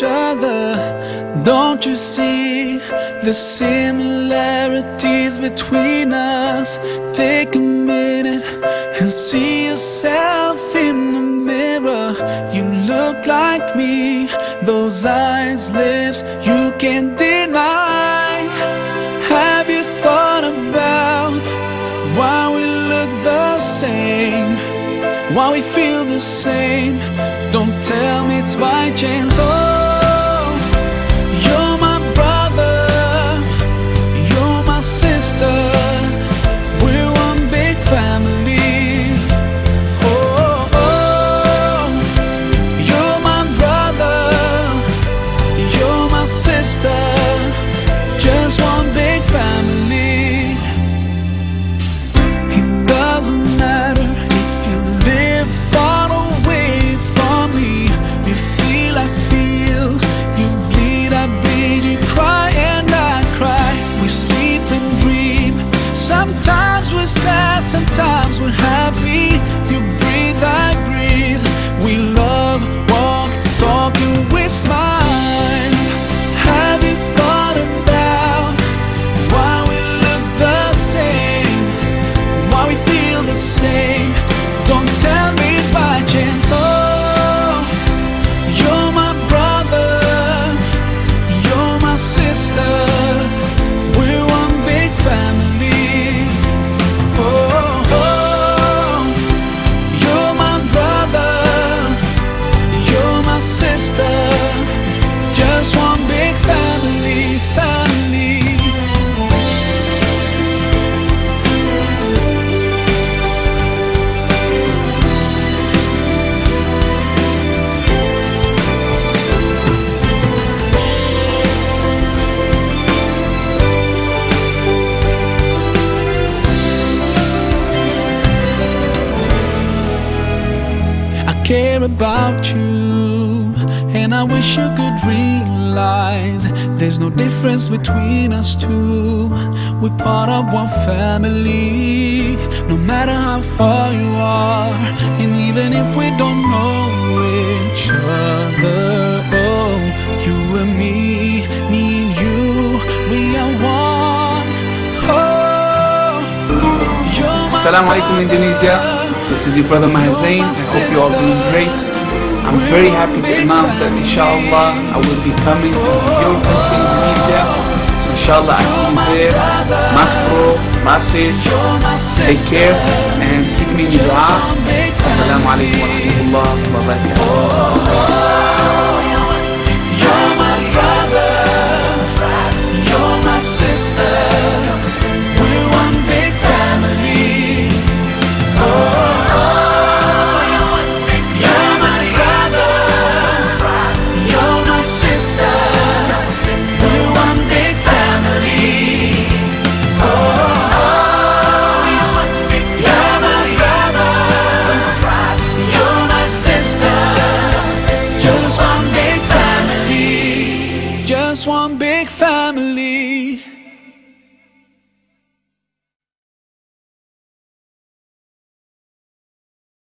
each other. Don't you see the similarities between us? Take a minute and see yourself in the mirror. You look like me, those eyes, lips, you can't deny. Have you thought about why we look the same? Why we feel the same? Don't tell me it's by chance. Care about you, and I wish you could realize there's no difference between us two. We're part of one family, no matter how far you are, and even if we don't know each other. Oh, you and me, me and you, we are one. Oh, you're my alaikum. Indonesia. This is your brother Maher Zain. I hope you're all doing great. I'm very happy to announce that inshallah I will be coming to your country Indonesia. So inshallah I see you there. Mas bro, masis. Take care and keep me in your dua. Assalamu alaikum wa rahmatullah wa barakatuh.